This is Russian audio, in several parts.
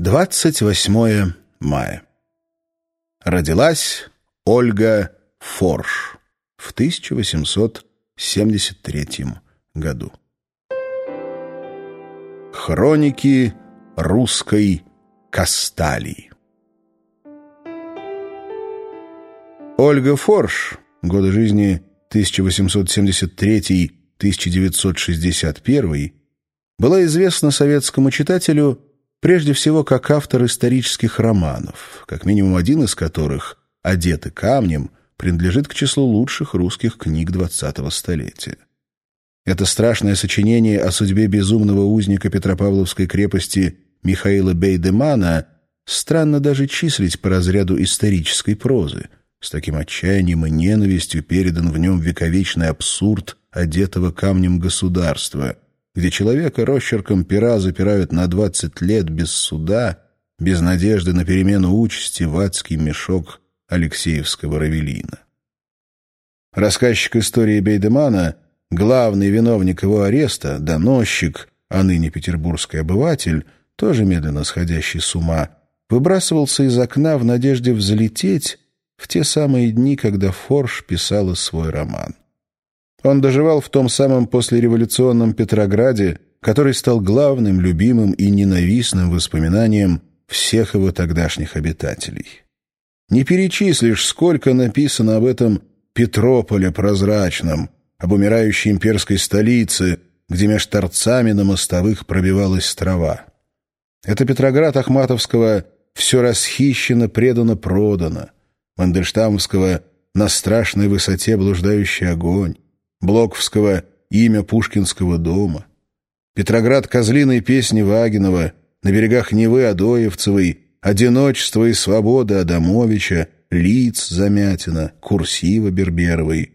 28 мая. Родилась Ольга Форш в 1873 году. Хроники русской Касталии Ольга Форш, годы жизни 1873-1961, была известна советскому читателю прежде всего как автор исторических романов, как минимум один из которых «Одеты камнем» принадлежит к числу лучших русских книг XX столетия. Это страшное сочинение о судьбе безумного узника Петропавловской крепости Михаила Бейдемана странно даже числить по разряду исторической прозы. С таким отчаянием и ненавистью передан в нем вековечный абсурд одетого камнем государства — где человека росчерком пера запирают на двадцать лет без суда, без надежды на перемену участи в адский мешок Алексеевского Равелина. Рассказчик истории Бейдемана, главный виновник его ареста, доносчик, а ныне петербургский обыватель, тоже медленно сходящий с ума, выбрасывался из окна в надежде взлететь в те самые дни, когда Форш писала свой роман. Он доживал в том самом послереволюционном Петрограде, который стал главным, любимым и ненавистным воспоминанием всех его тогдашних обитателей. Не перечислишь, сколько написано об этом Петрополе прозрачном, об умирающей имперской столице, где меж торцами на мостовых пробивалась трава. Это Петроград Ахматовского все расхищено, предано, продано. Мандельштамовского на страшной высоте блуждающий огонь. Блоковского «Имя Пушкинского дома», Петроград козлиной песни Вагинова, на берегах Невы Адоевцевой, «Одиночество и свобода» Адамовича, «Лиц» Замятина, «Курсива» Берберовой.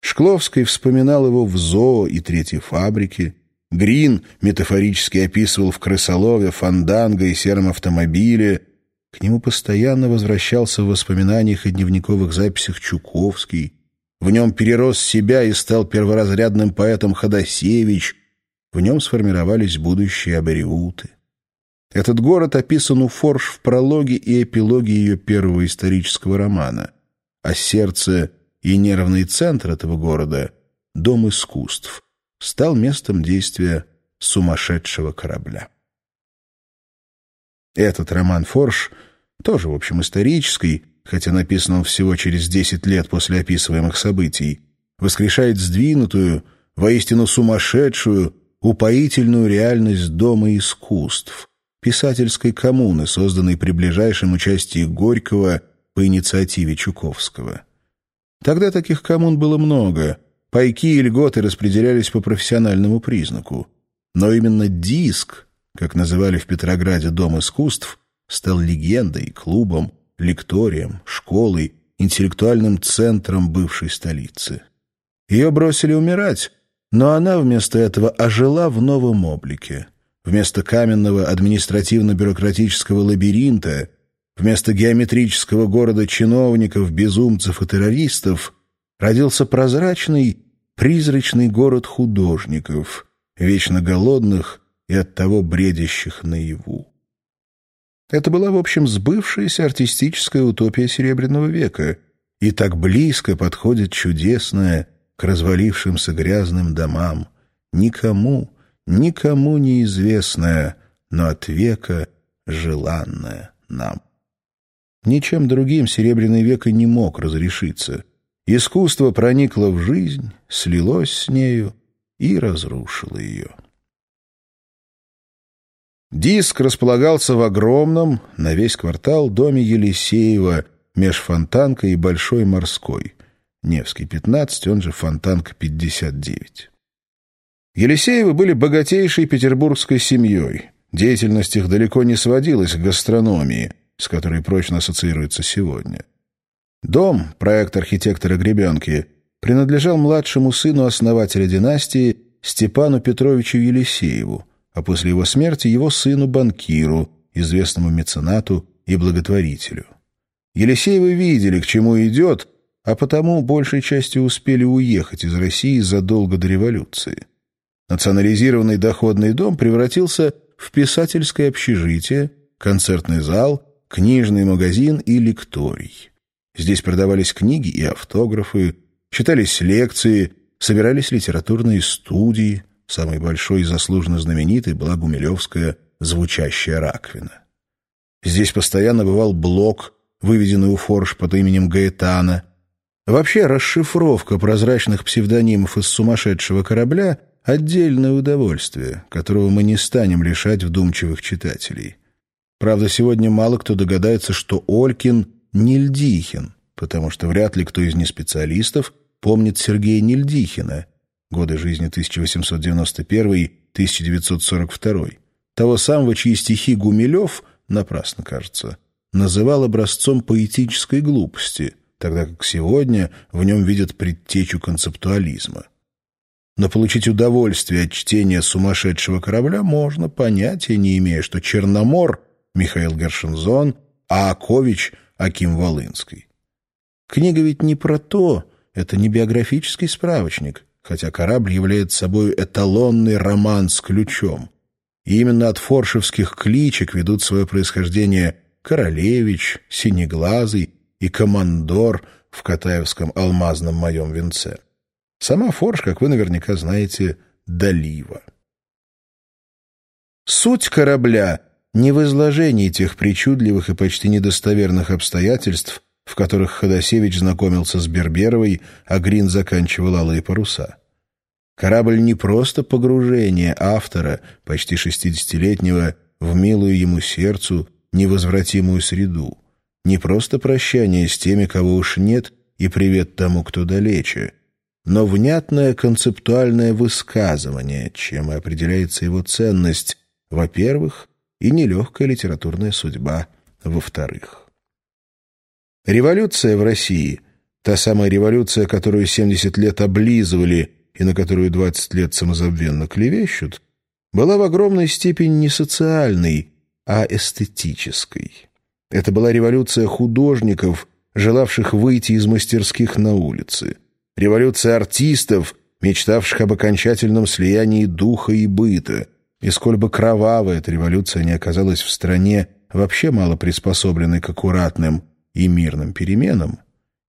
Шкловский вспоминал его в «Зоо» и «Третьей фабрике», Грин метафорически описывал в «Крысолове», «Фанданго» и «Сером автомобиле», к нему постоянно возвращался в воспоминаниях и дневниковых записях Чуковский, в нем перерос себя и стал перворазрядным поэтом Ходосевич. В нем сформировались будущие абориуты. Этот город описан у Форш в прологе и эпилоге ее первого исторического романа. А сердце и нервный центр этого города — Дом искусств — стал местом действия сумасшедшего корабля. Этот роман Форш, тоже, в общем, исторический, хотя написан он всего через десять лет после описываемых событий, воскрешает сдвинутую, воистину сумасшедшую, упоительную реальность Дома искусств, писательской коммуны, созданной при ближайшем участии Горького по инициативе Чуковского. Тогда таких коммун было много, пайки и льготы распределялись по профессиональному признаку. Но именно диск, как называли в Петрограде Дом искусств, стал легендой, клубом, лекторием, школой, интеллектуальным центром бывшей столицы. Ее бросили умирать, но она вместо этого ожила в новом облике. Вместо каменного административно-бюрократического лабиринта, вместо геометрического города чиновников, безумцев и террористов родился прозрачный, призрачный город художников, вечно голодных и оттого бредящих наяву. Это была, в общем, сбывшаяся артистическая утопия Серебряного века, и так близко подходит чудесное к развалившимся грязным домам, никому, никому неизвестное, но от века желанное нам. Ничем другим Серебряный век и не мог разрешиться. Искусство проникло в жизнь, слилось с нею и разрушило ее. Диск располагался в огромном, на весь квартал, доме Елисеева, меж Фонтанкой и Большой Морской. Невский, 15, он же Фонтанка, 59. Елисеевы были богатейшей петербургской семьей. Деятельность их далеко не сводилась к гастрономии, с которой прочно ассоциируется сегодня. Дом, проект архитектора Гребенки, принадлежал младшему сыну основателя династии Степану Петровичу Елисееву, а после его смерти его сыну-банкиру, известному меценату и благотворителю. Елисеевы видели, к чему идет, а потому большей частью успели уехать из России задолго до революции. Национализированный доходный дом превратился в писательское общежитие, концертный зал, книжный магазин и лекторий. Здесь продавались книги и автографы, читались лекции, собирались литературные студии. Самой большой и заслуженно знаменитой была Гумилевская «Звучащая раковина». Здесь постоянно бывал блок, выведенный у Форш под именем Гаэтана. Вообще, расшифровка прозрачных псевдонимов из сумасшедшего корабля — отдельное удовольствие, которого мы не станем лишать вдумчивых читателей. Правда, сегодня мало кто догадается, что Олькин — Нильдихин, потому что вряд ли кто из неспециалистов помнит Сергея Нильдихина, годы жизни 1891-1942, того самого, чьи стихи Гумилев, напрасно кажется, называл образцом поэтической глупости, тогда как сегодня в нем видят предтечу концептуализма. Но получить удовольствие от чтения «Сумасшедшего корабля» можно, понятия не имея, что Черномор Михаил Гершензон, а Акович Аким Волынский. Книга ведь не про то, это не биографический справочник, хотя корабль является собой эталонный роман с ключом. И именно от форшевских кличек ведут свое происхождение Королевич, Синеглазый и Командор в Катаевском алмазном моем венце. Сама форш, как вы наверняка знаете, долива. Суть корабля не в изложении тех причудливых и почти недостоверных обстоятельств, в которых Ходосевич знакомился с Берберовой, а Грин заканчивал алые паруса. Корабль не просто погружение автора, почти шестидесятилетнего, в милую ему сердцу, невозвратимую среду, не просто прощание с теми, кого уж нет, и привет тому, кто далече, но внятное концептуальное высказывание, чем и определяется его ценность, во-первых, и нелегкая литературная судьба, во-вторых. Революция в России, та самая революция, которую 70 лет облизывали и на которую 20 лет самозабвенно клевещут, была в огромной степени не социальной, а эстетической. Это была революция художников, желавших выйти из мастерских на улицы. Революция артистов, мечтавших об окончательном слиянии духа и быта. И сколь бы кровавая эта революция не оказалась в стране, вообще мало приспособленной к аккуратным и мирным переменам,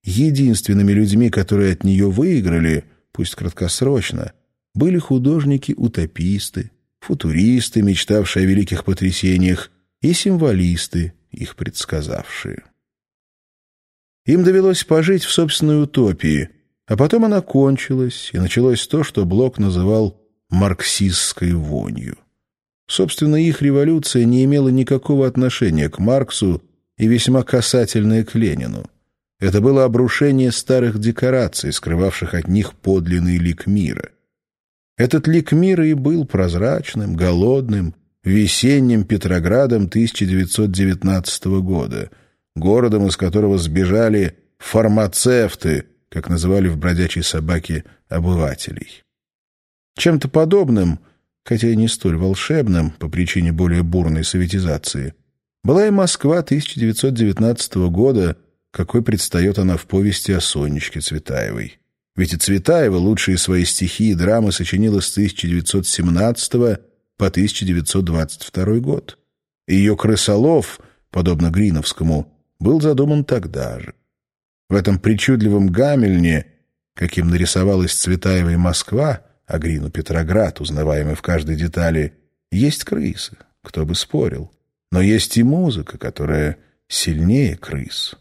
единственными людьми, которые от нее выиграли, пусть краткосрочно, были художники-утописты, футуристы, мечтавшие о великих потрясениях, и символисты, их предсказавшие. Им довелось пожить в собственной утопии, а потом она кончилась, и началось то, что Блок называл «марксистской вонью». Собственно, их революция не имела никакого отношения к Марксу и весьма касательная к Ленину. Это было обрушение старых декораций, скрывавших от них подлинный лик мира. Этот лик мира и был прозрачным, голодным, весенним Петроградом 1919 года, городом, из которого сбежали фармацевты, как называли в «Бродячей собаке» обывателей. Чем-то подобным, хотя и не столь волшебным, по причине более бурной советизации, была и Москва 1919 года, какой предстает она в повести о Сонечке Цветаевой. Ведь и Цветаева лучшие свои стихи и драмы сочинила с 1917 по 1922 год. Ее «Крысолов», подобно Гриновскому, был задуман тогда же. В этом причудливом гамельне, каким нарисовалась Цветаева Москва, а Грину Петроград, узнаваемый в каждой детали, есть крысы, кто бы спорил. Но есть и музыка, которая сильнее крыс.